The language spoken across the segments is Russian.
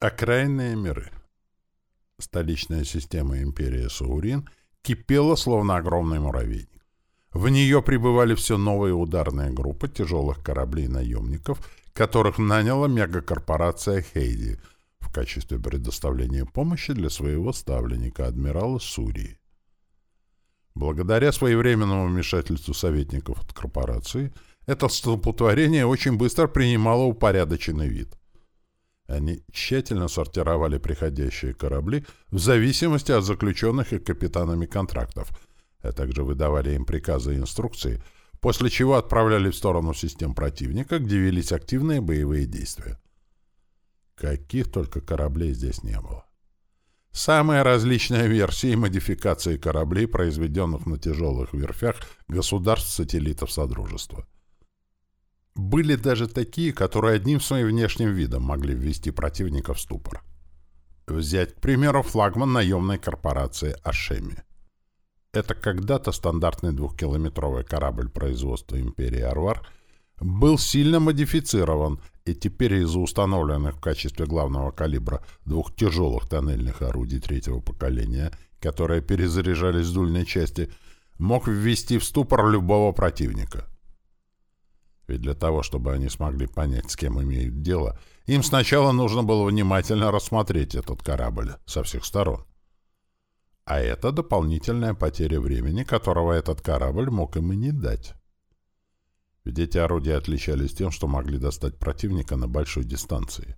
Окраинные миры. Столичная система империи Саурин кипела, словно огромный муравейник. В нее прибывали все новые ударные группы тяжелых кораблей-наемников, которых наняла мегакорпорация Хейди в качестве предоставления помощи для своего ставленника, адмирала Сурии. Благодаря своевременному вмешательству советников от корпорации, это столпотворение очень быстро принимало упорядоченный вид. Они тщательно сортировали приходящие корабли в зависимости от заключенных и капитанами контрактов, а также выдавали им приказы и инструкции, после чего отправляли в сторону систем противника, где велись активные боевые действия. Каких только кораблей здесь не было. Самые различные версии и модификации кораблей, произведенных на тяжелых верфях государств-сателлитов Содружества — были даже такие, которые одним своим внешним видом могли ввести противника в ступор. Взять, к примеру, флагман наемной корпорации «Ашеми». Это когда-то стандартный двухкилометровый корабль производства империи «Арвар» был сильно модифицирован, и теперь из-за установленных в качестве главного калибра двух тяжелых тоннельных орудий третьего поколения, которые перезаряжались в дульной части, мог ввести в ступор любого противника — ведь для того, чтобы они смогли понять, с кем имеют дело, им сначала нужно было внимательно рассмотреть этот корабль со всех сторон. А это дополнительная потеря времени, которого этот корабль мог им и не дать. Ведь эти орудия отличались тем, что могли достать противника на большой дистанции.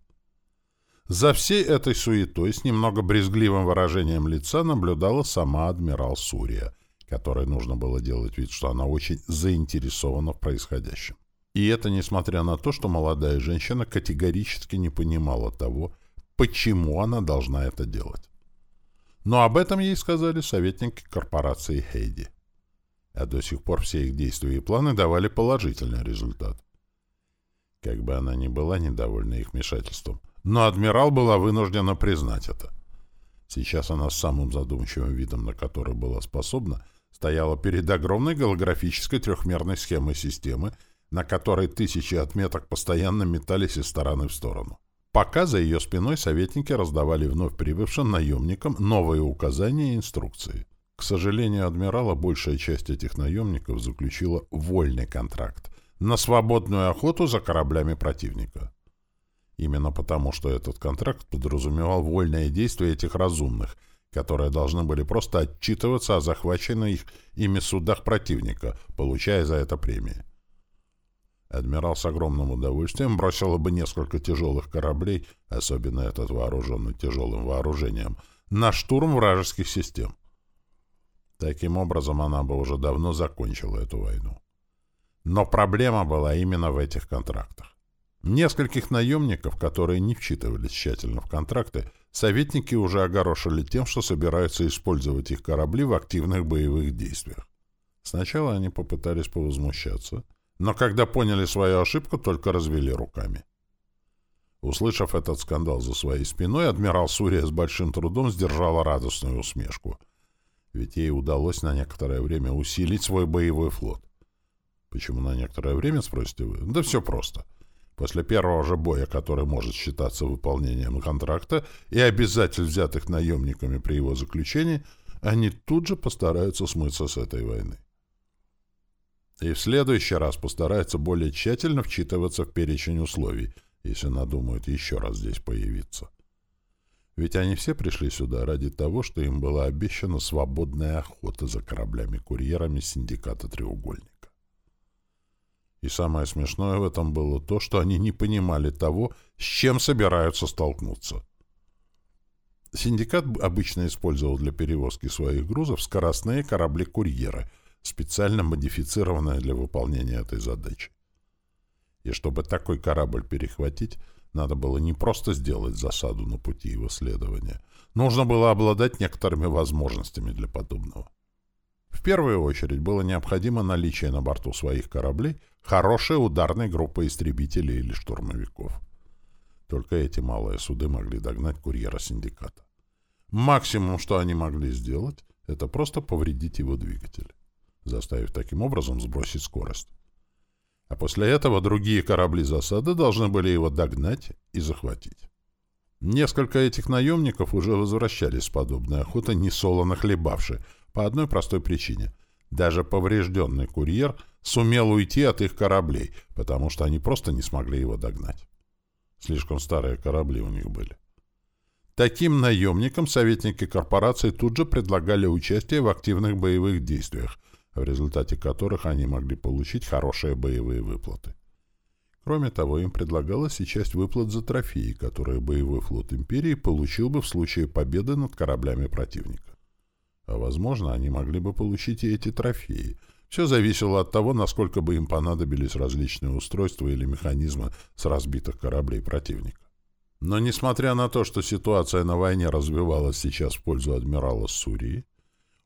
За всей этой суетой с немного брезгливым выражением лица наблюдала сама адмирал Сурия, которой нужно было делать вид, что она очень заинтересована в происходящем. И это несмотря на то, что молодая женщина категорически не понимала того, почему она должна это делать. Но об этом ей сказали советники корпорации Хейди. А до сих пор все их действия и планы давали положительный результат. Как бы она ни была недовольна их вмешательством, но адмирал была вынуждена признать это. Сейчас она с самым задумчивым видом, на который была способна, стояла перед огромной голографической трехмерной схемой системы, на которой тысячи отметок постоянно метались из стороны в сторону. Пока за ее спиной советники раздавали вновь прибывшим наемникам новые указания и инструкции. К сожалению, адмирала большая часть этих наемников заключила вольный контракт на свободную охоту за кораблями противника. Именно потому, что этот контракт подразумевал вольное действие этих разумных, которые должны были просто отчитываться о захваченных ими судах противника, получая за это премии. Адмирал с огромным удовольствием бросил бы несколько тяжелых кораблей, особенно этот вооруженный тяжелым вооружением, на штурм вражеских систем. Таким образом, она бы уже давно закончила эту войну. Но проблема была именно в этих контрактах. Нескольких наемников, которые не вчитывались тщательно в контракты, советники уже огорошили тем, что собираются использовать их корабли в активных боевых действиях. Сначала они попытались повозмущаться — но когда поняли свою ошибку, только развели руками. Услышав этот скандал за своей спиной, адмирал Сурия с большим трудом сдержала радостную усмешку. Ведь ей удалось на некоторое время усилить свой боевой флот. Почему на некоторое время, спросите вы? Да все просто. После первого же боя, который может считаться выполнением контракта и обязательств, взятых наемниками при его заключении, они тут же постараются смыться с этой войны и в следующий раз постарается более тщательно вчитываться в перечень условий, если надумают еще раз здесь появиться. Ведь они все пришли сюда ради того, что им была обещана свободная охота за кораблями-курьерами синдиката «Треугольника». И самое смешное в этом было то, что они не понимали того, с чем собираются столкнуться. Синдикат обычно использовал для перевозки своих грузов скоростные корабли-курьеры — специально модифицированные для выполнения этой задачи. И чтобы такой корабль перехватить, надо было не просто сделать засаду на пути его следования, нужно было обладать некоторыми возможностями для подобного. В первую очередь было необходимо наличие на борту своих кораблей хорошей ударной группы истребителей или штурмовиков. Только эти малые суды могли догнать курьера синдиката. Максимум, что они могли сделать, это просто повредить его двигатель заставив таким образом сбросить скорость. А после этого другие корабли засады должны были его догнать и захватить. Несколько этих наемников уже возвращались с подобной охоты, несолоно хлебавши, по одной простой причине. Даже поврежденный курьер сумел уйти от их кораблей, потому что они просто не смогли его догнать. Слишком старые корабли у них были. Таким наемникам советники корпорации тут же предлагали участие в активных боевых действиях, в результате которых они могли получить хорошие боевые выплаты. Кроме того, им предлагалась и часть выплат за трофеи, которые боевой флот Империи получил бы в случае победы над кораблями противника. А возможно, они могли бы получить и эти трофеи. Все зависело от того, насколько бы им понадобились различные устройства или механизмы с разбитых кораблей противника. Но несмотря на то, что ситуация на войне развивалась сейчас в пользу адмирала Сурии,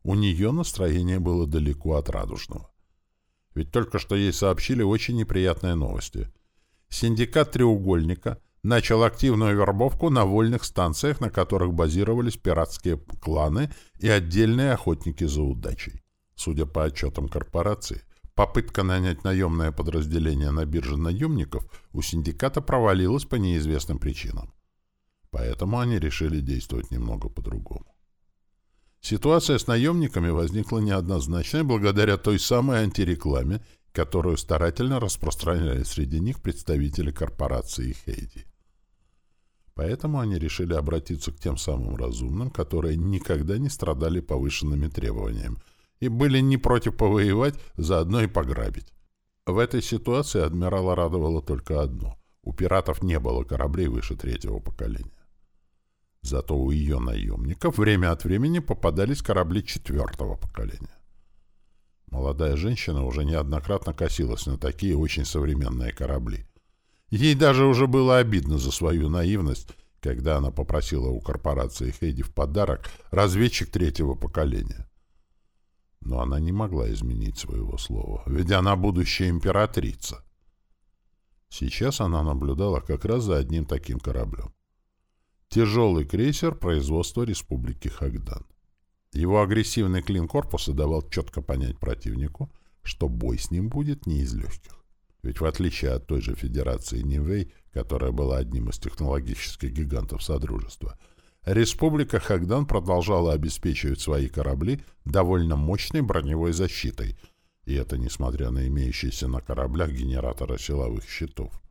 у нее настроение было далеко от радужного. Ведь только что ей сообщили очень неприятные новости. Синдикат «Треугольника» начал активную вербовку на вольных станциях, на которых базировались пиратские кланы и отдельные охотники за удачей. Судя по отчетам корпорации, Попытка нанять наемное подразделение на бирже наемников у синдиката провалилась по неизвестным причинам. Поэтому они решили действовать немного по-другому. Ситуация с наемниками возникла неоднозначной благодаря той самой антирекламе, которую старательно распространяли среди них представители корпорации Хейди. Поэтому они решили обратиться к тем самым разумным, которые никогда не страдали повышенными требованиями, и были не против повоевать, заодно и пограбить. В этой ситуации адмирала радовало только одно — у пиратов не было кораблей выше третьего поколения. Зато у ее наемников время от времени попадались корабли четвертого поколения. Молодая женщина уже неоднократно косилась на такие очень современные корабли. Ей даже уже было обидно за свою наивность, когда она попросила у корпорации Хейди в подарок разведчик третьего поколения. Но она не могла изменить своего слова, ведь она будущая императрица. Сейчас она наблюдала как раз за одним таким кораблем. Тяжелый крейсер производства Республики Хагдан. Его агрессивный клин корпуса давал четко понять противнику, что бой с ним будет не из легких. Ведь в отличие от той же Федерации Нивей, которая была одним из технологических гигантов Содружества, Республика Хагдан продолжала обеспечивать свои корабли довольно мощной броневой защитой, и это несмотря на имеющиеся на кораблях генераторы силовых щитов.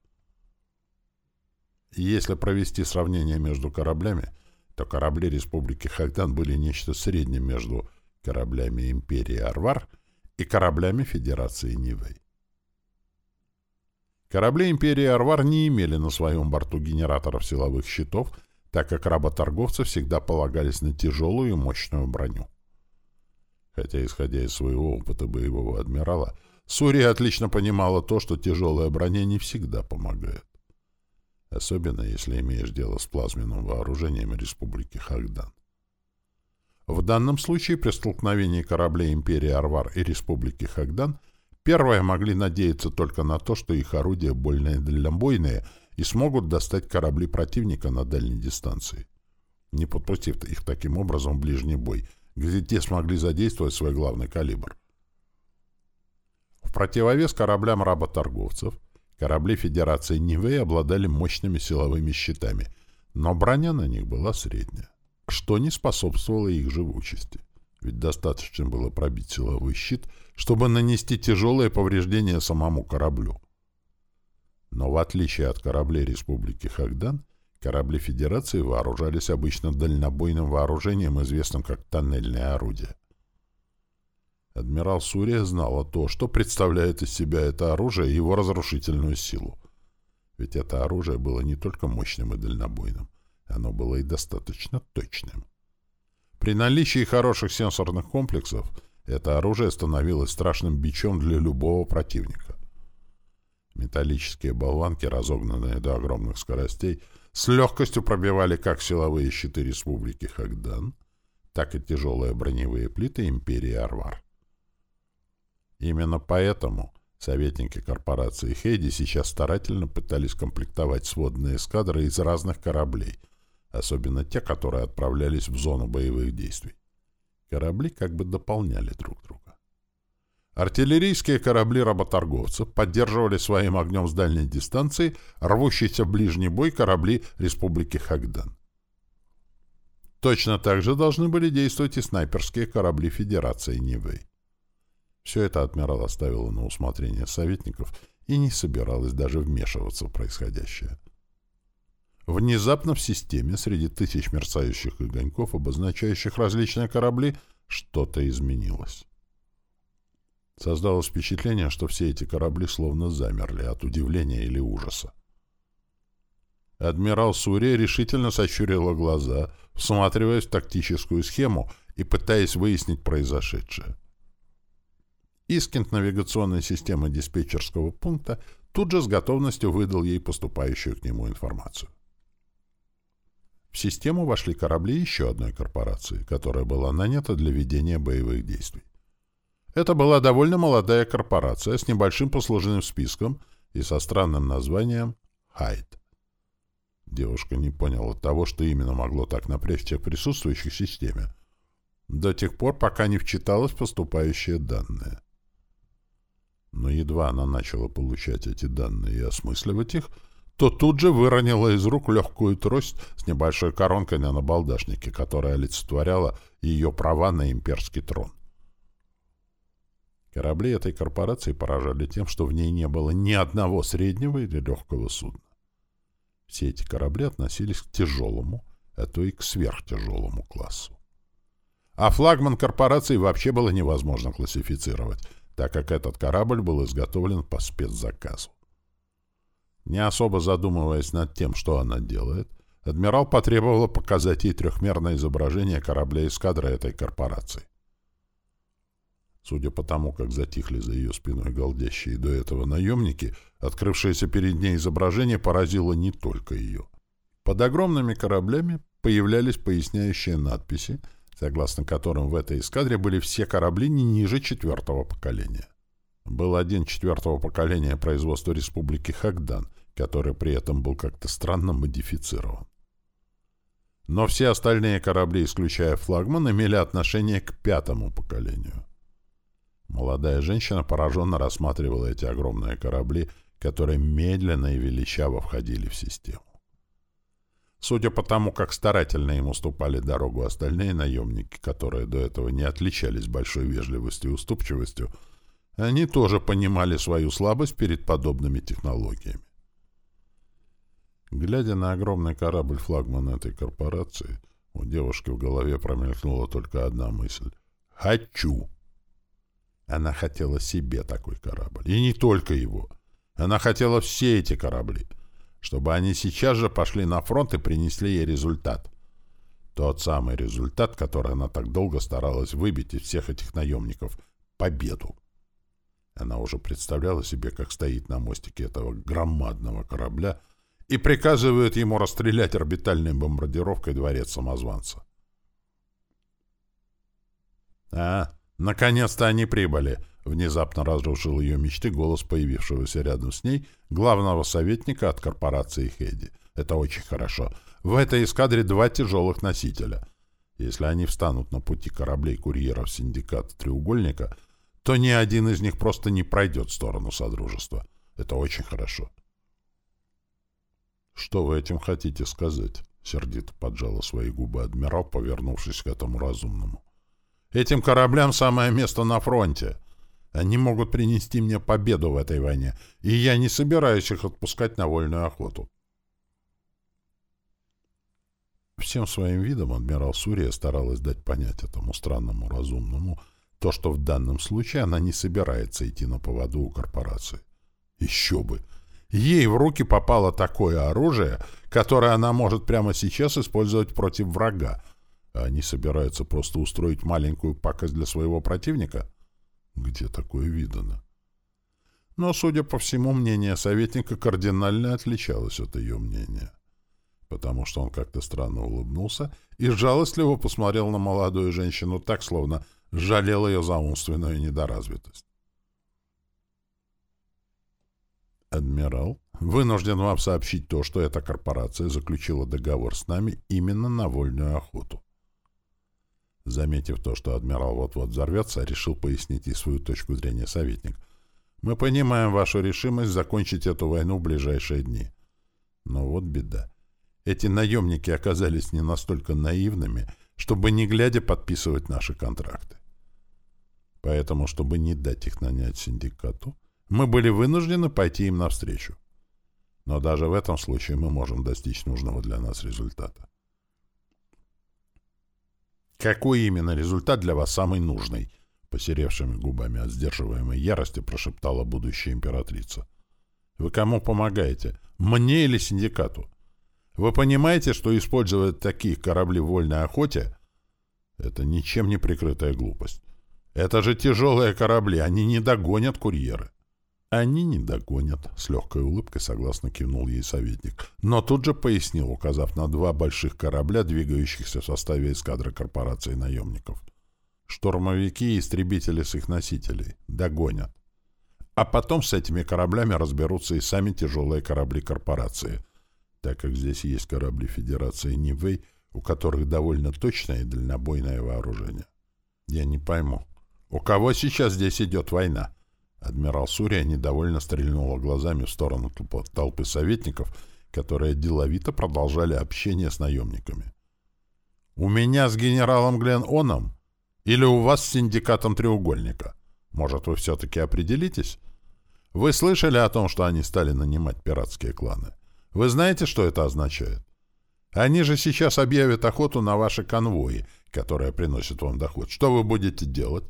Если провести сравнение между кораблями, то корабли Республики Хагдан были нечто средним между кораблями Империи Арвар и кораблями Федерации Нивэй. Корабли Империи Арвар не имели на своем борту генераторов силовых щитов так как работорговцы всегда полагались на тяжелую и мощную броню. Хотя, исходя из своего опыта боевого адмирала, Сурия отлично понимала то, что тяжелая броня не всегда помогает. Особенно, если имеешь дело с плазменным вооружением Республики Хагдан. В данном случае при столкновении кораблей Империи Арвар и Республики Хагдан первые могли надеяться только на то, что их орудия больно дальнобойные — и смогут достать корабли противника на дальней дистанции, не подпустив их таким образом в ближний бой, где те смогли задействовать свой главный калибр. В противовес кораблям работорговцев корабли Федерации Нивэй обладали мощными силовыми щитами, но броня на них была средняя, что не способствовало их живучести. Ведь достаточно было пробить силовой щит, чтобы нанести тяжелые повреждения самому кораблю. Но в отличие от кораблей Республики Хагдан, корабли Федерации вооружались обычно дальнобойным вооружением, известным как тоннельное орудие. Адмирал Сурия знала то, что представляет из себя это оружие и его разрушительную силу. Ведь это оружие было не только мощным и дальнобойным, оно было и достаточно точным. При наличии хороших сенсорных комплексов это оружие становилось страшным бичом для любого противника. Металлические болванки, разогнанные до огромных скоростей, с легкостью пробивали как силовые щиты Республики Хагдан, так и тяжелые броневые плиты Империи Арвар. Именно поэтому советники корпорации Хейди сейчас старательно пытались комплектовать сводные эскадры из разных кораблей, особенно те, которые отправлялись в зону боевых действий. Корабли как бы дополняли друг друга. Артиллерийские корабли работорговцев поддерживали своим огнем с дальней дистанции рвущиеся в ближний бой корабли Республики Хагдан. Точно так же должны были действовать и снайперские корабли Федерации Нивэй. Все это адмирал оставил на усмотрение советников и не собиралась даже вмешиваться в происходящее. Внезапно в системе среди тысяч мерцающих огоньков, обозначающих различные корабли, что-то изменилось. Создалось впечатление, что все эти корабли словно замерли от удивления или ужаса. Адмирал Сурия решительно сощурила глаза, всматриваясь в тактическую схему и пытаясь выяснить произошедшее. Искент навигационной системы диспетчерского пункта тут же с готовностью выдал ей поступающую к нему информацию. В систему вошли корабли еще одной корпорации, которая была нанята для ведения боевых действий. Это была довольно молодая корпорация с небольшим послужным списком и со странным названием «Хайд». Девушка не поняла того, что именно могло так напрячь всех присутствующих в системе, до тех пор, пока не вчиталась поступающие данные. Но едва она начала получать эти данные и осмысливать их, то тут же выронила из рук легкую трость с небольшой коронкой на набалдашнике, которая олицетворяла ее права на имперский трон. Корабли этой корпорации поражали тем, что в ней не было ни одного среднего или легкого судна. Все эти корабли относились к тяжелому, а то и к сверхтяжелому классу. А флагман корпорации вообще было невозможно классифицировать, так как этот корабль был изготовлен по спецзаказу. Не особо задумываясь над тем, что она делает, адмирал потребовала показать ей трехмерное изображение корабля эскадры этой корпорации. Судя по тому, как затихли за ее спиной голдящие до этого наемники, открывшееся перед ней изображение поразило не только ее. Под огромными кораблями появлялись поясняющие надписи, согласно которым в этой эскадре были все корабли не ниже четвертого поколения. Был один четвертого поколения производства Республики Хагдан, который при этом был как-то странно модифицирован. Но все остальные корабли, исключая флагман, имели отношение к пятому поколению. Молодая женщина пораженно рассматривала эти огромные корабли, которые медленно и величаво входили в систему. Судя по тому, как старательно им уступали дорогу остальные наемники, которые до этого не отличались большой вежливостью и уступчивостью, они тоже понимали свою слабость перед подобными технологиями. Глядя на огромный корабль флагман этой корпорации, у девушки в голове промелькнула только одна мысль. «Хочу!» Она хотела себе такой корабль. И не только его. Она хотела все эти корабли. Чтобы они сейчас же пошли на фронт и принесли ей результат. Тот самый результат, который она так долго старалась выбить из всех этих наемников. Победу. Она уже представляла себе, как стоит на мостике этого громадного корабля и приказывает ему расстрелять орбитальной бомбардировкой дворец самозванца. «А, наконец-то они прибыли!» — внезапно разрушил ее мечты голос появившегося рядом с ней главного советника от корпорации Хеди. «Это очень хорошо. В этой эскадре два тяжелых носителя. Если они встанут на пути кораблей-курьеров синдиката «Треугольника», то ни один из них просто не пройдет в сторону Содружества. Это очень хорошо. «Что вы этим хотите сказать?» — сердито поджала свои губы адмирал, повернувшись к этому разумному. «Этим кораблям самое место на фронте. Они могут принести мне победу в этой войне, и я не собираюсь их отпускать на вольную охоту». Всем своим видом адмирал Сурия старалась дать понять этому странному разумному, то, что в данном случае она не собирается идти на поводу у корпорации. Еще бы! Ей в руки попало такое оружие, которое она может прямо сейчас использовать против врага, а они собираются просто устроить маленькую пакость для своего противника? Где такое видано? Но, судя по всему, мнение советника кардинально отличалось от ее мнения, потому что он как-то странно улыбнулся и жалостливо посмотрел на молодую женщину так, словно жалел ее за умственную недоразвитость. «Адмирал, вынужден вам сообщить то, что эта корпорация заключила договор с нами именно на вольную охоту. Заметив то, что адмирал вот-вот взорвется, решил пояснить и свою точку зрения советник. «Мы понимаем вашу решимость закончить эту войну в ближайшие дни. Но вот беда. Эти наемники оказались не настолько наивными, чтобы не глядя подписывать наши контракты. Поэтому, чтобы не дать их нанять синдикату, мы были вынуждены пойти им навстречу. Но даже в этом случае мы можем достичь нужного для нас результата. «Какой именно результат для вас самый нужный?» Посеревшими губами от сдерживаемой ярости прошептала будущая императрица. «Вы кому помогаете? Мне или синдикату? Вы понимаете, что использовать такие корабли в вольной охоте — это ничем не прикрытая глупость? Это же тяжелые корабли, они не догонят курьеры». «Они не догонят», — с легкой улыбкой согласно кивнул ей советник. Но тут же пояснил, указав на два больших корабля, двигающихся в составе эскадры корпорации наемников. «Штурмовики и истребители с их носителей. Догонят. А потом с этими кораблями разберутся и сами тяжелые корабли корпорации, так как здесь есть корабли Федерации Нивэй, у которых довольно точное и дальнобойное вооружение. Я не пойму, у кого сейчас здесь идет война?» Адмирал Сурия недовольно стрельнула глазами в сторону толпы советников, которые деловито продолжали общение с наемниками. «У меня с генералом Глен Оном? Или у вас с синдикатом Треугольника? Может, вы все-таки определитесь? Вы слышали о том, что они стали нанимать пиратские кланы? Вы знаете, что это означает? Они же сейчас объявят охоту на ваши конвои, которые приносят вам доход. Что вы будете делать?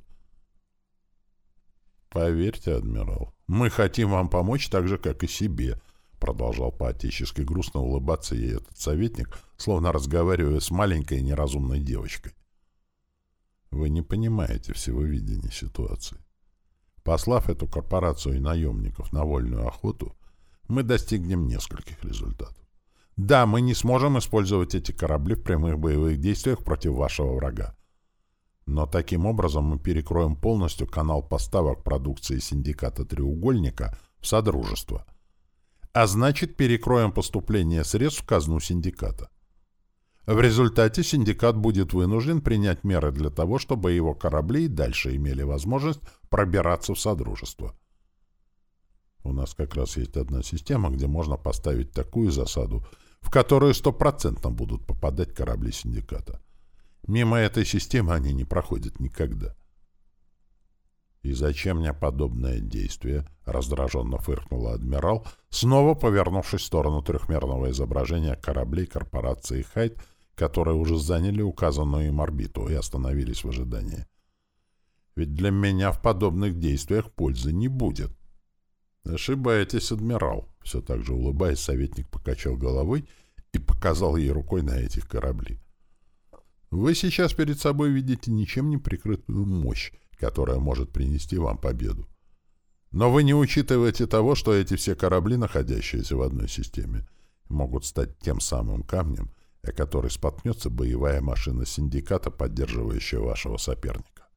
«Поверьте, адмирал, мы хотим вам помочь так же, как и себе», продолжал поотечески грустно улыбаться ей этот советник, словно разговаривая с маленькой неразумной девочкой. Вы не понимаете всего видения ситуации. Послав эту корпорацию и наемников на вольную охоту, мы достигнем нескольких результатов. Да, мы не сможем использовать эти корабли в прямых боевых действиях против вашего врага. Но таким образом мы перекроем полностью канал поставок продукции синдиката «Треугольника» в Содружество. А значит, перекроем поступление средств в казну синдиката. В результате синдикат будет вынужден принять меры для того, чтобы его корабли и дальше имели возможность пробираться в Содружество. У нас как раз есть одна система, где можно поставить такую засаду, в которую стопроцентно будут попадать корабли синдиката. Мимо этой системы они не проходят никогда. «И зачем мне подобное действие?» — раздраженно фыркнула адмирал, снова повернувшись в сторону трехмерного изображения кораблей корпорации «Хайт», которые уже заняли указанную им орбиту и остановились в ожидании. «Ведь для меня в подобных действиях пользы не будет». «Ошибаетесь, адмирал», — все так же улыбаясь, советник покачал головой и показал ей рукой на этих корабли. Вы сейчас перед собой видите ничем не прикрытую мощь, которая может принести вам победу. Но вы не учитываете того, что эти все корабли, находящиеся в одной системе, могут стать тем самым камнем, о который споткнется боевая машина синдиката, поддерживающая вашего соперника.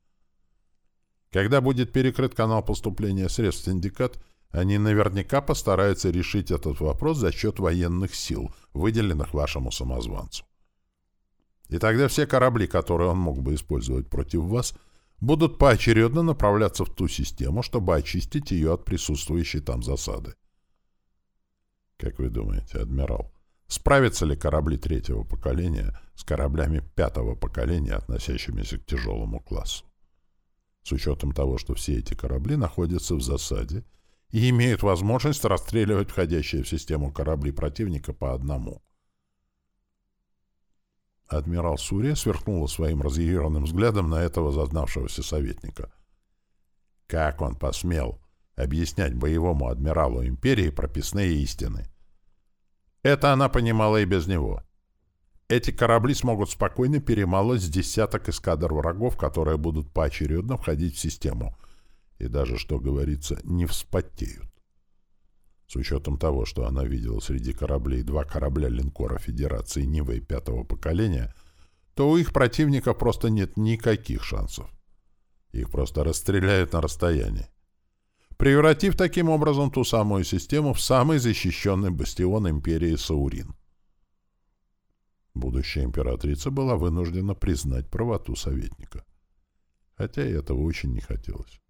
Когда будет перекрыт канал поступления средств в синдикат, они наверняка постараются решить этот вопрос за счет военных сил, выделенных вашему самозванцу. И тогда все корабли, которые он мог бы использовать против вас, будут поочередно направляться в ту систему, чтобы очистить ее от присутствующей там засады. Как вы думаете, адмирал, справятся ли корабли третьего поколения с кораблями пятого поколения, относящимися к тяжелому классу? С учетом того, что все эти корабли находятся в засаде и имеют возможность расстреливать входящие в систему корабли противника по одному — Адмирал Сурия сверкнула своим разъяренным взглядом на этого зазнавшегося советника. Как он посмел объяснять боевому адмиралу империи прописные истины? Это она понимала и без него. Эти корабли смогут спокойно перемалывать с десяток эскадр врагов, которые будут поочередно входить в систему, и даже, что говорится, не вспотеют. С учетом того, что она видела среди кораблей два корабля линкора Федерации Нивы пятого поколения, то у их противника просто нет никаких шансов. Их просто расстреляют на расстоянии. Превратив таким образом ту самую систему в самый защищенный бастион империи Саурин. Будущая императрица была вынуждена признать правоту советника. Хотя и этого очень не хотелось.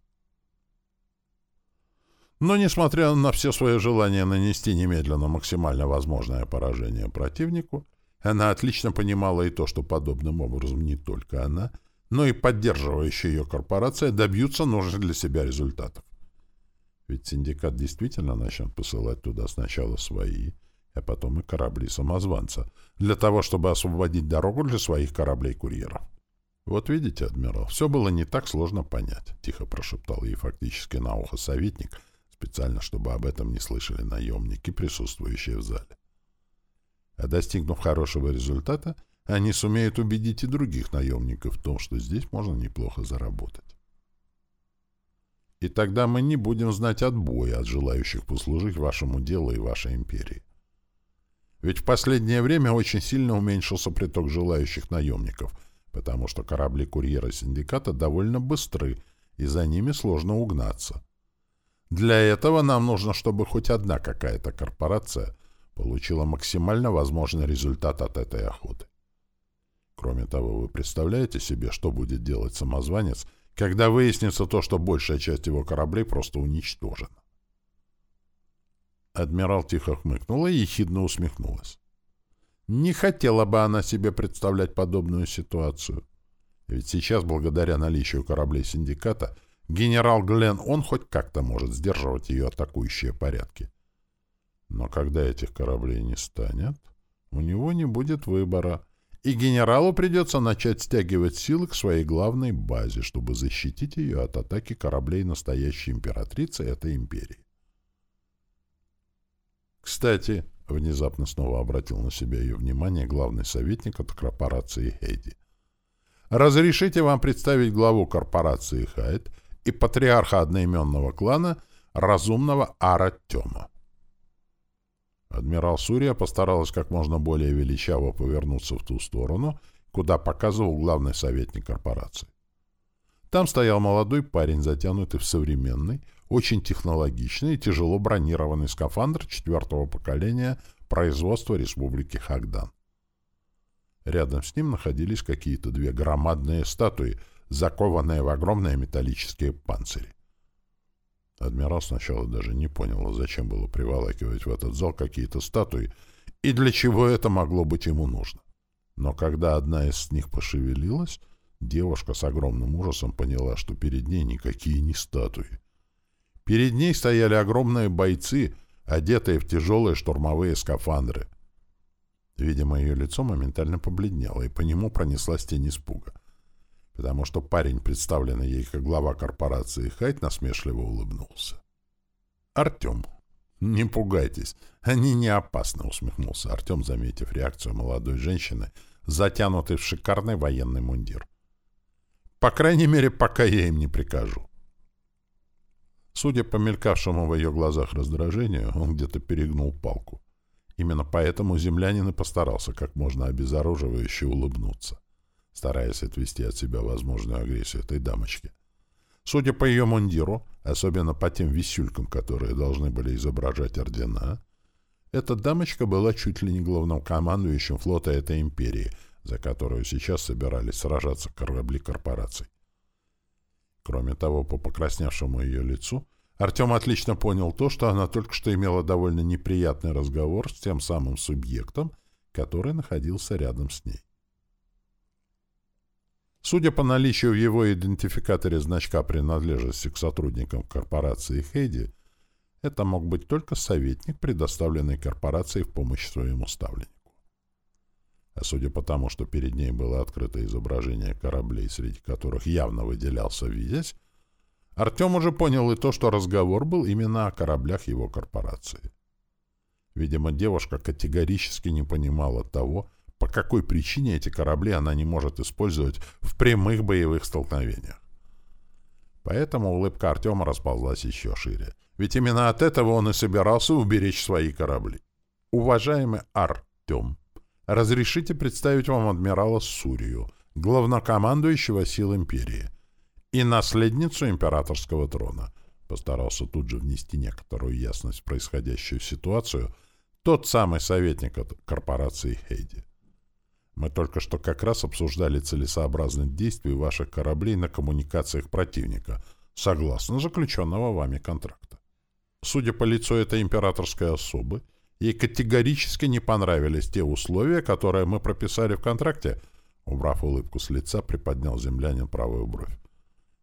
Но, несмотря на все свои желания нанести немедленно максимально возможное поражение противнику, она отлично понимала и то, что подобным образом не только она, но и поддерживающая ее корпорация добьются нужных для себя результатов. Ведь синдикат действительно начнет посылать туда сначала свои, а потом и корабли-самозванца, для того, чтобы освободить дорогу для своих кораблей-курьеров. «Вот видите, адмирал, все было не так сложно понять», — тихо прошептал ей фактически на ухо советник, специально, чтобы об этом не слышали наемники, присутствующие в зале. А достигнув хорошего результата, они сумеют убедить и других наемников в том, что здесь можно неплохо заработать. И тогда мы не будем знать отбоя от желающих послужить вашему делу и вашей империи. Ведь в последнее время очень сильно уменьшился приток желающих наемников, потому что корабли-курьеры синдиката довольно быстры, и за ними сложно угнаться. Для этого нам нужно, чтобы хоть одна какая-то корпорация получила максимально возможный результат от этой охоты. Кроме того, вы представляете себе, что будет делать самозванец, когда выяснится то, что большая часть его кораблей просто уничтожена? Адмирал тихо хмыкнула и ехидно усмехнулась. Не хотела бы она себе представлять подобную ситуацию. Ведь сейчас, благодаря наличию кораблей синдиката, Генерал Глен, он хоть как-то может сдерживать ее атакующие порядки. Но когда этих кораблей не станет, у него не будет выбора, и генералу придется начать стягивать силы к своей главной базе, чтобы защитить ее от атаки кораблей настоящей императрицы этой империи. Кстати, внезапно снова обратил на себя ее внимание главный советник от корпорации Хейди. «Разрешите вам представить главу корпорации Хайт — и патриарха одноименного клана, разумного Аратема. Адмирал Сурия постаралась как можно более величаво повернуться в ту сторону, куда показывал главный советник корпорации. Там стоял молодой парень, затянутый в современный, очень технологичный и тяжело бронированный скафандр четвертого поколения производства Республики Хагдан. Рядом с ним находились какие-то две громадные статуи — закованные в огромные металлические панцири. Адмирал сначала даже не понял, зачем было приволакивать в этот зал какие-то статуи и для чего это могло быть ему нужно. Но когда одна из них пошевелилась, девушка с огромным ужасом поняла, что перед ней никакие не статуи. Перед ней стояли огромные бойцы, одетые в тяжелые штурмовые скафандры. Видимо, ее лицо моментально побледнело, и по нему пронеслась тень испуга потому что парень, представленный ей как глава корпорации Хайт, насмешливо улыбнулся. «Артем, не пугайтесь, они не опасны», — усмехнулся Артем, заметив реакцию молодой женщины, затянутой в шикарный военный мундир. «По крайней мере, пока я им не прикажу». Судя по мелькавшему в ее глазах раздражению, он где-то перегнул палку. Именно поэтому землянин и постарался как можно обезоруживающе улыбнуться стараясь отвести от себя возможную агрессию этой дамочки. Судя по ее мундиру, особенно по тем висюлькам, которые должны были изображать ордена, эта дамочка была чуть ли не главным командующим флота этой империи, за которую сейчас собирались сражаться корабли корпораций. Кроме того, по покрасневшему ее лицу, Артем отлично понял то, что она только что имела довольно неприятный разговор с тем самым субъектом, который находился рядом с ней. Судя по наличию в его идентификаторе значка принадлежности к сотрудникам корпорации Хейди, это мог быть только советник, предоставленный корпорацией в помощь своему ставленнику. А судя по тому, что перед ней было открыто изображение кораблей, среди которых явно выделялся «Визясь», Артем уже понял и то, что разговор был именно о кораблях его корпорации. Видимо, девушка категорически не понимала того, по какой причине эти корабли она не может использовать в прямых боевых столкновениях. Поэтому улыбка Артема расползлась еще шире. Ведь именно от этого он и собирался уберечь свои корабли. «Уважаемый Артем, разрешите представить вам адмирала Сурию, главнокомандующего сил империи, и наследницу императорского трона». Постарался тут же внести некоторую ясность в происходящую ситуацию тот самый советник от корпорации Хейди. Мы только что как раз обсуждали целесообразность действий ваших кораблей на коммуникациях противника, согласно заключенного вами контракта. Судя по лицу этой императорской особы, ей категорически не понравились те условия, которые мы прописали в контракте. Убрав улыбку с лица, приподнял землянин правую бровь.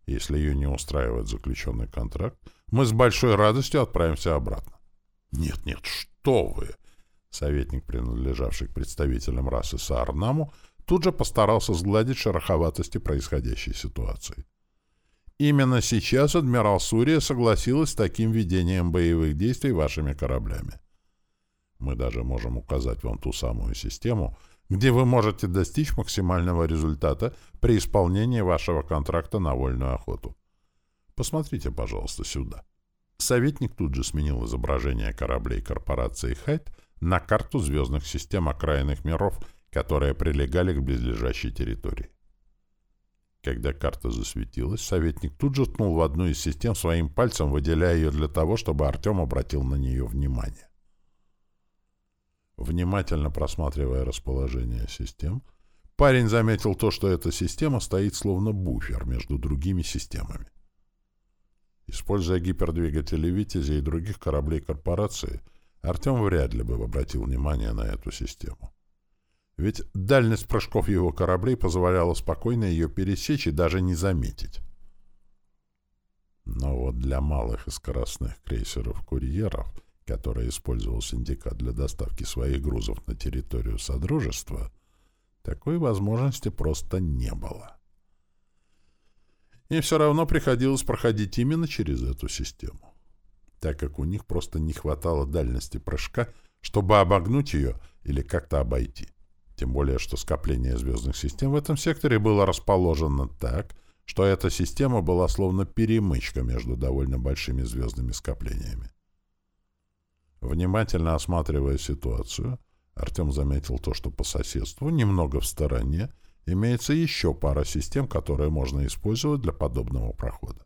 Если ее не устраивает заключенный контракт, мы с большой радостью отправимся обратно. Нет, нет, что вы! Советник, принадлежавший к представителям расы Саарнаму, тут же постарался сгладить шероховатости происходящей ситуации. Именно сейчас адмирал Сурия согласилась с таким ведением боевых действий вашими кораблями. Мы даже можем указать вам ту самую систему, где вы можете достичь максимального результата при исполнении вашего контракта на вольную охоту. Посмотрите, пожалуйста, сюда. Советник тут же сменил изображение кораблей корпорации «Хайт» на карту звездных систем окраинных миров, которые прилегали к близлежащей территории. Когда карта засветилась, советник тут же ткнул в одну из систем своим пальцем, выделяя ее для того, чтобы Артем обратил на нее внимание. Внимательно просматривая расположение систем, парень заметил то, что эта система стоит словно буфер между другими системами. Используя гипердвигатели «Витязи» и других кораблей корпорации, Артем вряд ли бы обратил внимание на эту систему. Ведь дальность прыжков его кораблей позволяла спокойно ее пересечь и даже не заметить. Но вот для малых и скоростных крейсеров-курьеров, которые использовал синдикат для доставки своих грузов на территорию Содружества, такой возможности просто не было. И все равно приходилось проходить именно через эту систему так как у них просто не хватало дальности прыжка, чтобы обогнуть ее или как-то обойти. Тем более, что скопление звездных систем в этом секторе было расположено так, что эта система была словно перемычка между довольно большими звездными скоплениями. Внимательно осматривая ситуацию, Артем заметил то, что по соседству, немного в стороне, имеется еще пара систем, которые можно использовать для подобного прохода.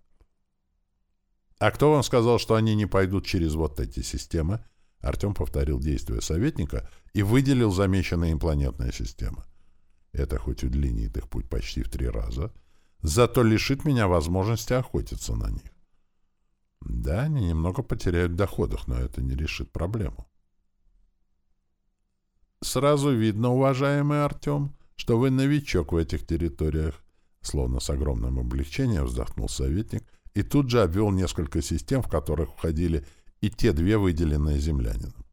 «А кто вам сказал, что они не пойдут через вот эти системы?» Артем повторил действия советника и выделил замеченные им планетные системы. Это хоть удлинит их путь почти в три раза, зато лишит меня возможности охотиться на них. Да, они немного потеряют в доходах, но это не решит проблему. Сразу видно, уважаемый Артем, что вы новичок в этих территориях. Словно с огромным облегчением вздохнул советник и тут же обвел несколько систем, в которых входили и те две, выделенные землянином.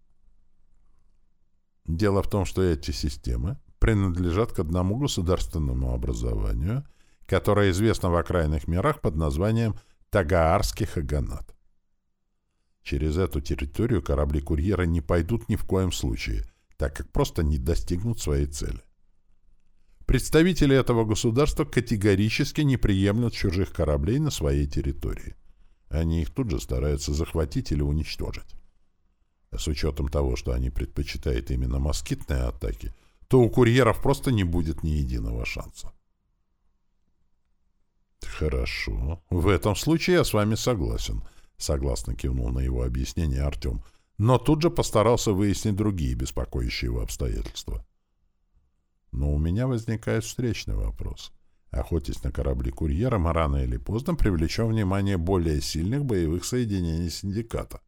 Дело в том, что эти системы принадлежат к одному государственному образованию, которое известно в окраинных мирах под названием Тагаарский Хаганат. Через эту территорию корабли-курьеры не пойдут ни в коем случае, так как просто не достигнут своей цели. Представители этого государства категорически не приемлют чужих кораблей на своей территории. Они их тут же стараются захватить или уничтожить. А с учетом того, что они предпочитают именно москитные атаки, то у курьеров просто не будет ни единого шанса. «Хорошо. В этом случае я с вами согласен», — согласно кивнул на его объяснение Артем, но тут же постарался выяснить другие беспокоящие его обстоятельства. Но у меня возникает встречный вопрос. Охотясь на корабли курьера, мы рано или поздно привлечем внимание более сильных боевых соединений синдиката.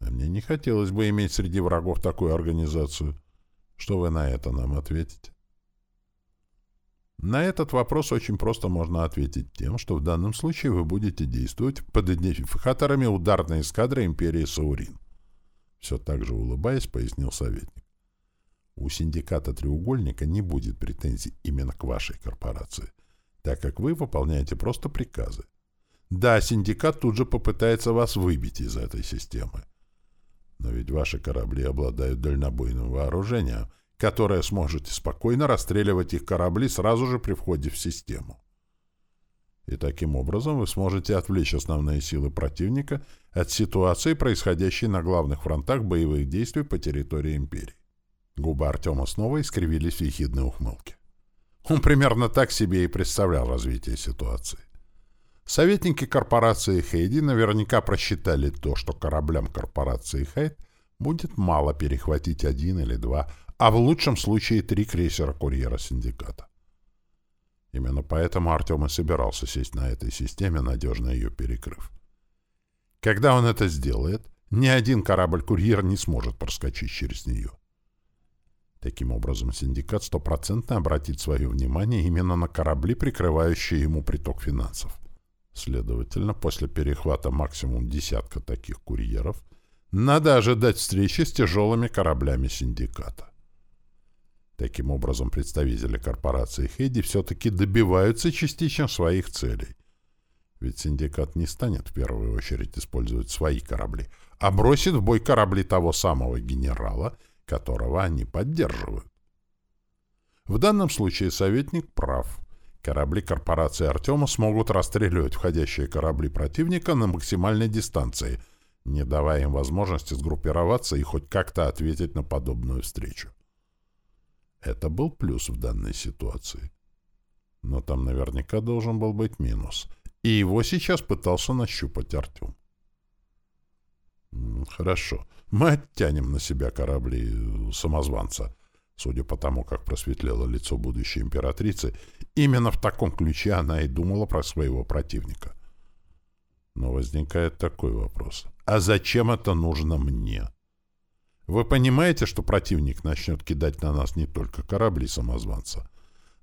А мне не хотелось бы иметь среди врагов такую организацию. Что вы на это нам ответите? На этот вопрос очень просто можно ответить тем, что в данном случае вы будете действовать под идентификаторами ударной эскадры империи Саурин. Все так же улыбаясь, пояснил советник. У синдиката «Треугольника» не будет претензий именно к вашей корпорации, так как вы выполняете просто приказы. Да, синдикат тут же попытается вас выбить из этой системы. Но ведь ваши корабли обладают дальнобойным вооружением, которое сможете спокойно расстреливать их корабли сразу же при входе в систему. И таким образом вы сможете отвлечь основные силы противника от ситуации, происходящей на главных фронтах боевых действий по территории империи. Губы Артема снова искривились в ехидной ухмылке. Он примерно так себе и представлял развитие ситуации. Советники корпорации Хейди наверняка просчитали то, что кораблям корпорации Хейд будет мало перехватить один или два а в лучшем случае три крейсера-курьера синдиката. Именно поэтому Артем и собирался сесть на этой системе, надежно ее перекрыв. Когда он это сделает, ни один корабль-курьер не сможет проскочить через нее. Таким образом, синдикат стопроцентно обратит свое внимание именно на корабли, прикрывающие ему приток финансов. Следовательно, после перехвата максимум десятка таких курьеров, надо ожидать встречи с тяжелыми кораблями синдиката. Таким образом, представители корпорации Хейди все-таки добиваются частично своих целей. Ведь синдикат не станет в первую очередь использовать свои корабли, а бросит в бой корабли того самого генерала — которого они поддерживают. В данном случае советник прав. Корабли корпорации «Артема» смогут расстреливать входящие корабли противника на максимальной дистанции, не давая им возможности сгруппироваться и хоть как-то ответить на подобную встречу. Это был плюс в данной ситуации. Но там наверняка должен был быть минус. И его сейчас пытался нащупать Артем. Хорошо. Мы оттянем на себя корабли э, самозванца. Судя по тому, как просветлело лицо будущей императрицы, именно в таком ключе она и думала про своего противника. Но возникает такой вопрос. А зачем это нужно мне? Вы понимаете, что противник начнет кидать на нас не только корабли самозванца?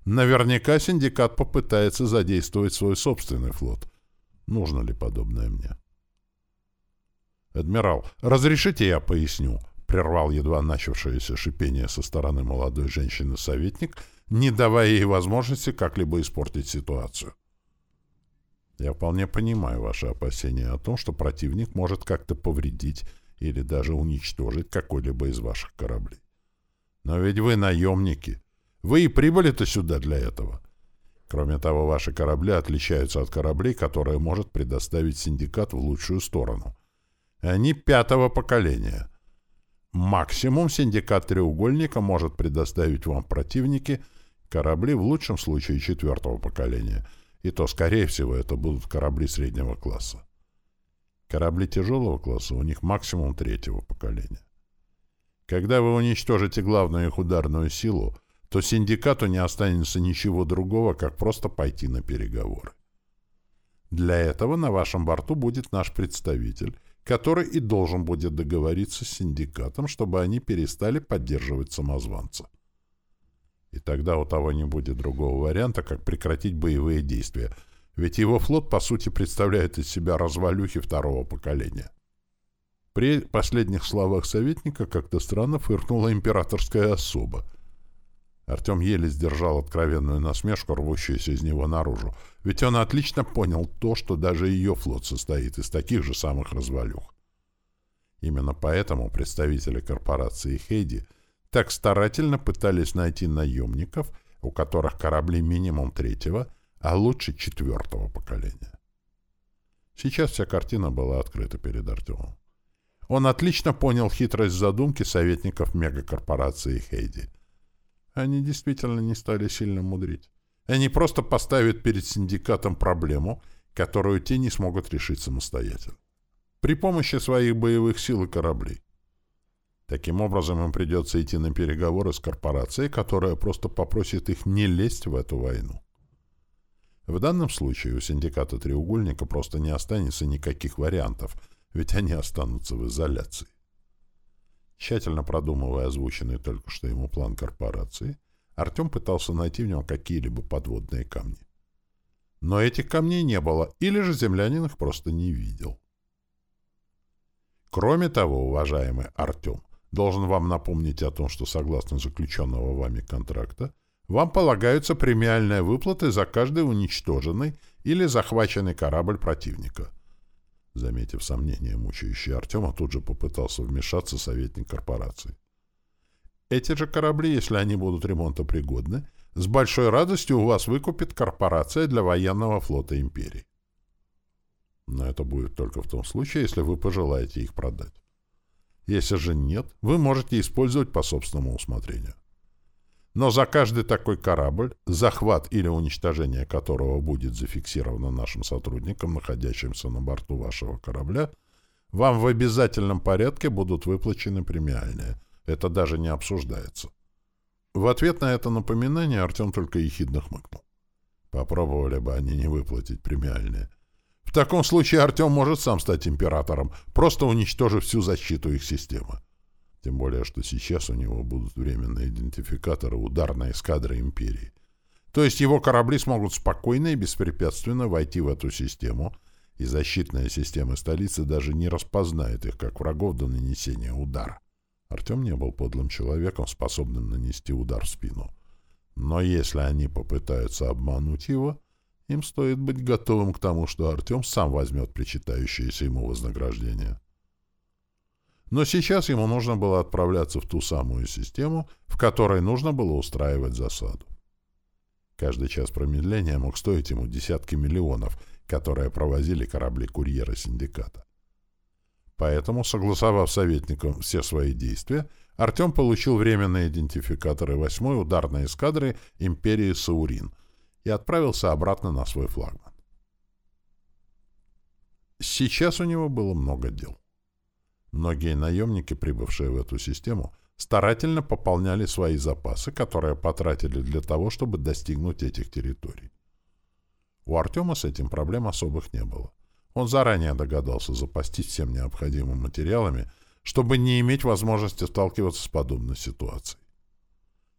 Наверняка синдикат попытается задействовать свой собственный флот. Нужно ли подобное мне? «Адмирал, разрешите я поясню?» — прервал едва начавшееся шипение со стороны молодой женщины-советник, не давая ей возможности как-либо испортить ситуацию. «Я вполне понимаю ваши опасения о том, что противник может как-то повредить или даже уничтожить какой-либо из ваших кораблей. Но ведь вы наемники. Вы и прибыли-то сюда для этого. Кроме того, ваши корабли отличаются от кораблей, которые может предоставить синдикат в лучшую сторону — они пятого поколения. Максимум синдикат треугольника может предоставить вам противники корабли в лучшем случае четвертого поколения. И то, скорее всего, это будут корабли среднего класса. Корабли тяжелого класса у них максимум третьего поколения. Когда вы уничтожите главную их ударную силу, то синдикату не останется ничего другого, как просто пойти на переговоры. Для этого на вашем борту будет наш представитель, который и должен будет договориться с синдикатом, чтобы они перестали поддерживать самозванца. И тогда у того не будет другого варианта, как прекратить боевые действия, ведь его флот, по сути, представляет из себя развалюхи второго поколения. При последних словах советника как-то странно фыркнула императорская особа — Артем еле сдержал откровенную насмешку, рвущуюся из него наружу. Ведь он отлично понял то, что даже ее флот состоит из таких же самых развалюх. Именно поэтому представители корпорации «Хейди» так старательно пытались найти наемников, у которых корабли минимум третьего, а лучше четвертого поколения. Сейчас вся картина была открыта перед Артемом. Он отлично понял хитрость задумки советников мегакорпорации «Хейди». Они действительно не стали сильно мудрить. Они просто поставят перед синдикатом проблему, которую те не смогут решить самостоятельно. При помощи своих боевых сил и кораблей. Таким образом, им придется идти на переговоры с корпорацией, которая просто попросит их не лезть в эту войну. В данном случае у синдиката «Треугольника» просто не останется никаких вариантов, ведь они останутся в изоляции. Тщательно продумывая озвученный только что ему план корпорации, Артем пытался найти в нем какие-либо подводные камни. Но этих камней не было, или же землянин их просто не видел. Кроме того, уважаемый Артем, должен вам напомнить о том, что согласно заключенного вами контракта, вам полагаются премиальные выплаты за каждый уничтоженный или захваченный корабль противника — Заметив сомнение, мучающее Артема, тут же попытался вмешаться советник корпорации. Эти же корабли, если они будут ремонтопригодны, с большой радостью у вас выкупит корпорация для военного флота империи. Но это будет только в том случае, если вы пожелаете их продать. Если же нет, вы можете использовать по собственному усмотрению. Но за каждый такой корабль, захват или уничтожение которого будет зафиксировано нашим сотрудникам, находящимся на борту вашего корабля, вам в обязательном порядке будут выплачены премиальные. Это даже не обсуждается. В ответ на это напоминание Артем только ехидно хмыкнул. Попробовали бы они не выплатить премиальные. В таком случае Артем может сам стать императором, просто уничтожив всю защиту их системы. Тем более, что сейчас у него будут временные идентификаторы ударной эскадры Империи. То есть его корабли смогут спокойно и беспрепятственно войти в эту систему, и защитная система столицы даже не распознает их как врагов до нанесения удара. Артем не был подлым человеком, способным нанести удар в спину. Но если они попытаются обмануть его, им стоит быть готовым к тому, что Артем сам возьмет причитающееся ему вознаграждение. Но сейчас ему нужно было отправляться в ту самую систему, в которой нужно было устраивать засаду. Каждый час промедления мог стоить ему десятки миллионов, которые провозили корабли-курьеры синдиката. Поэтому, согласовав советникам все свои действия, Артем получил временные идентификаторы 8-й ударной эскадры империи Саурин и отправился обратно на свой флагман. Сейчас у него было много дел. Многие наемники, прибывшие в эту систему, старательно пополняли свои запасы, которые потратили для того, чтобы достигнуть этих территорий. У Артема с этим проблем особых не было. Он заранее догадался запастись всем необходимыми материалами, чтобы не иметь возможности сталкиваться с подобной ситуацией.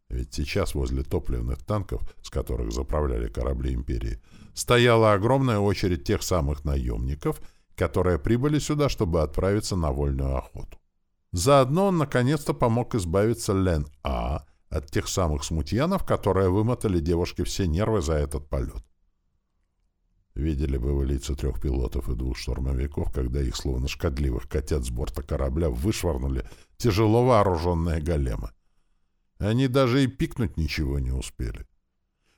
Ведь сейчас возле топливных танков, с которых заправляли корабли Империи, стояла огромная очередь тех самых наемников, которые прибыли сюда, чтобы отправиться на вольную охоту. Заодно он наконец-то помог избавиться Лен А от тех самых смутьянов, которые вымотали девушке все нервы за этот полет. Видели бы вы лица трех пилотов и двух штурмовиков, когда их, словно шкодливых котят с борта корабля, вышвырнули тяжело вооруженные големы. Они даже и пикнуть ничего не успели.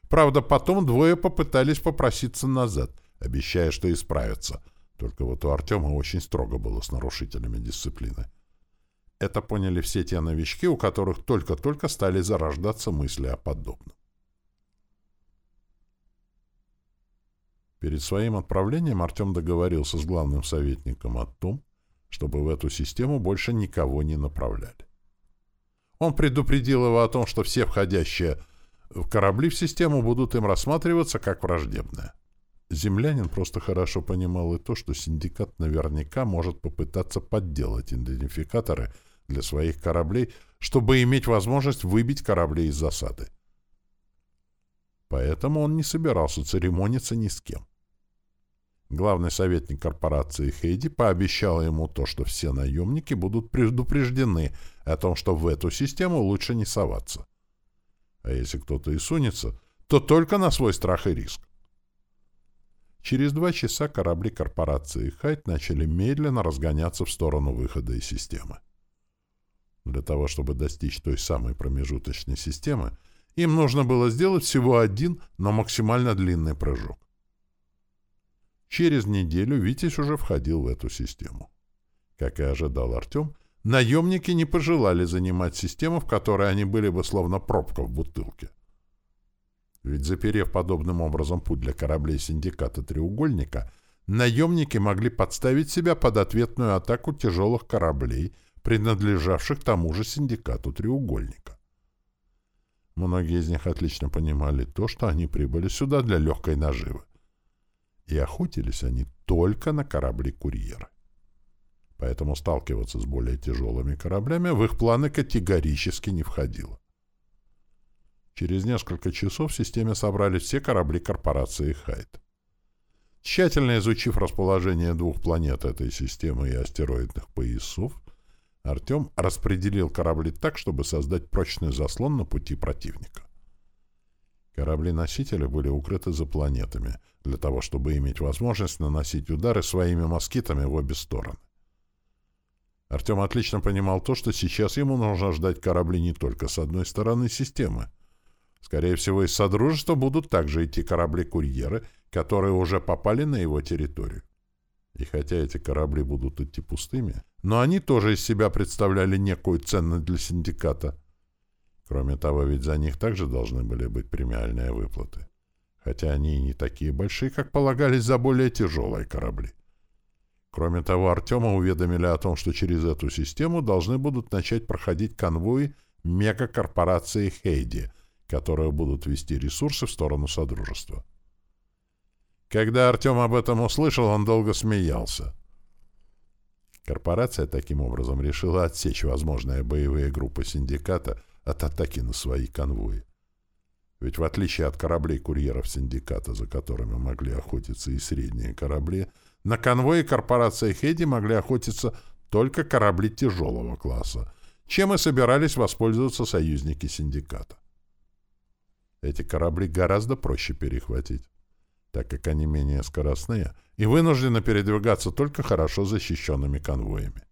Правда, потом двое попытались попроситься назад, обещая, что исправятся. Только вот у Артема очень строго было с нарушителями дисциплины. Это поняли все те новички, у которых только-только стали зарождаться мысли о подобном. Перед своим отправлением Артем договорился с главным советником о том, чтобы в эту систему больше никого не направляли. Он предупредил его о том, что все входящие в корабли в систему будут им рассматриваться как враждебные. Землянин просто хорошо понимал и то, что синдикат наверняка может попытаться подделать идентификаторы для своих кораблей, чтобы иметь возможность выбить корабли из засады. Поэтому он не собирался церемониться ни с кем. Главный советник корпорации Хейди пообещал ему то, что все наемники будут предупреждены о том, что в эту систему лучше не соваться. А если кто-то и сунется, то только на свой страх и риск. Через два часа корабли корпорации Хайт начали медленно разгоняться в сторону выхода из системы. Для того, чтобы достичь той самой промежуточной системы, им нужно было сделать всего один, но максимально длинный прыжок. Через неделю Витязь уже входил в эту систему. Как и ожидал Артем, наемники не пожелали занимать систему, в которой они были бы словно пробка в бутылке. Ведь заперев подобным образом путь для кораблей синдиката «Треугольника», наемники могли подставить себя под ответную атаку тяжелых кораблей, принадлежавших тому же синдикату «Треугольника». Многие из них отлично понимали то, что они прибыли сюда для легкой наживы и охотились они только на корабли-курьеры. Поэтому сталкиваться с более тяжелыми кораблями в их планы категорически не входило. Через несколько часов в системе собрались все корабли корпорации «Хайт». Тщательно изучив расположение двух планет этой системы и астероидных поясов, Артем распределил корабли так, чтобы создать прочный заслон на пути противника. Корабли-носители были укрыты за планетами, для того, чтобы иметь возможность наносить удары своими москитами в обе стороны. Артем отлично понимал то, что сейчас ему нужно ждать корабли не только с одной стороны системы. Скорее всего, из Содружества будут также идти корабли-курьеры, которые уже попали на его территорию. И хотя эти корабли будут идти пустыми, но они тоже из себя представляли некую ценность для синдиката — Кроме того, ведь за них также должны были быть премиальные выплаты. Хотя они и не такие большие, как полагались за более тяжелые корабли. Кроме того, Артема уведомили о том, что через эту систему должны будут начать проходить конвои мегакорпорации Хейди, которые будут вести ресурсы в сторону Содружества. Когда Артем об этом услышал, он долго смеялся. Корпорация таким образом решила отсечь возможные боевые группы синдиката от атаки на свои конвои. Ведь в отличие от кораблей-курьеров синдиката, за которыми могли охотиться и средние корабли, на конвои корпорации Хеди могли охотиться только корабли тяжелого класса, чем и собирались воспользоваться союзники синдиката. Эти корабли гораздо проще перехватить так как они менее скоростные и вынуждены передвигаться только хорошо защищенными конвоями.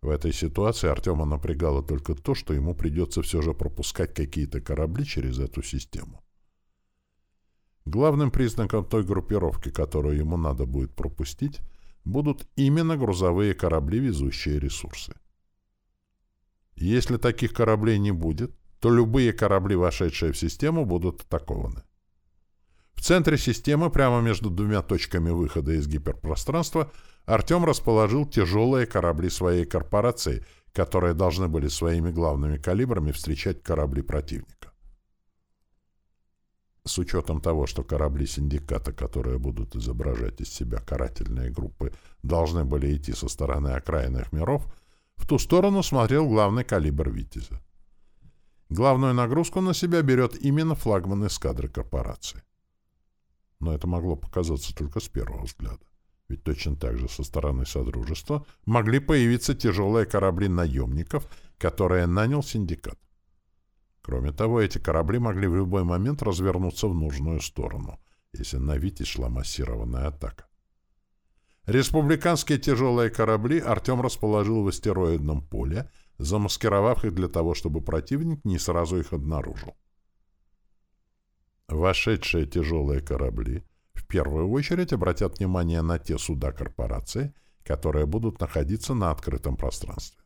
В этой ситуации Артема напрягало только то, что ему придется все же пропускать какие-то корабли через эту систему. Главным признаком той группировки, которую ему надо будет пропустить, будут именно грузовые корабли, везущие ресурсы. Если таких кораблей не будет, то любые корабли, вошедшие в систему, будут атакованы. В центре системы, прямо между двумя точками выхода из гиперпространства, Артем расположил тяжелые корабли своей корпорации, которые должны были своими главными калибрами встречать корабли противника. С учетом того, что корабли синдиката, которые будут изображать из себя карательные группы, должны были идти со стороны окраинных миров, в ту сторону смотрел главный калибр «Витязя». Главную нагрузку на себя берет именно флагман эскадры корпорации но это могло показаться только с первого взгляда. Ведь точно так же со стороны Содружества могли появиться тяжелые корабли наемников, которые нанял синдикат. Кроме того, эти корабли могли в любой момент развернуться в нужную сторону, если на Витязь шла массированная атака. Республиканские тяжелые корабли Артем расположил в астероидном поле, замаскировав их для того, чтобы противник не сразу их обнаружил. Вошедшие тяжелые корабли в первую очередь обратят внимание на те суда корпорации, которые будут находиться на открытом пространстве.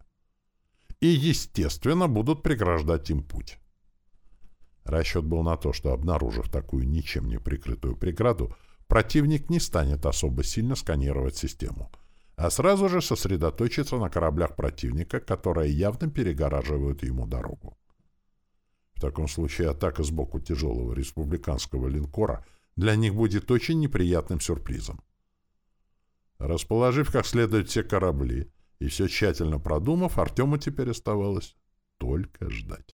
И, естественно, будут преграждать им путь. Расчет был на то, что, обнаружив такую ничем не прикрытую преграду, противник не станет особо сильно сканировать систему, а сразу же сосредоточится на кораблях противника, которые явно перегораживают ему дорогу. В таком случае атака сбоку тяжелого республиканского линкора для них будет очень неприятным сюрпризом. Расположив как следует все корабли и все тщательно продумав, Артему теперь оставалось только ждать.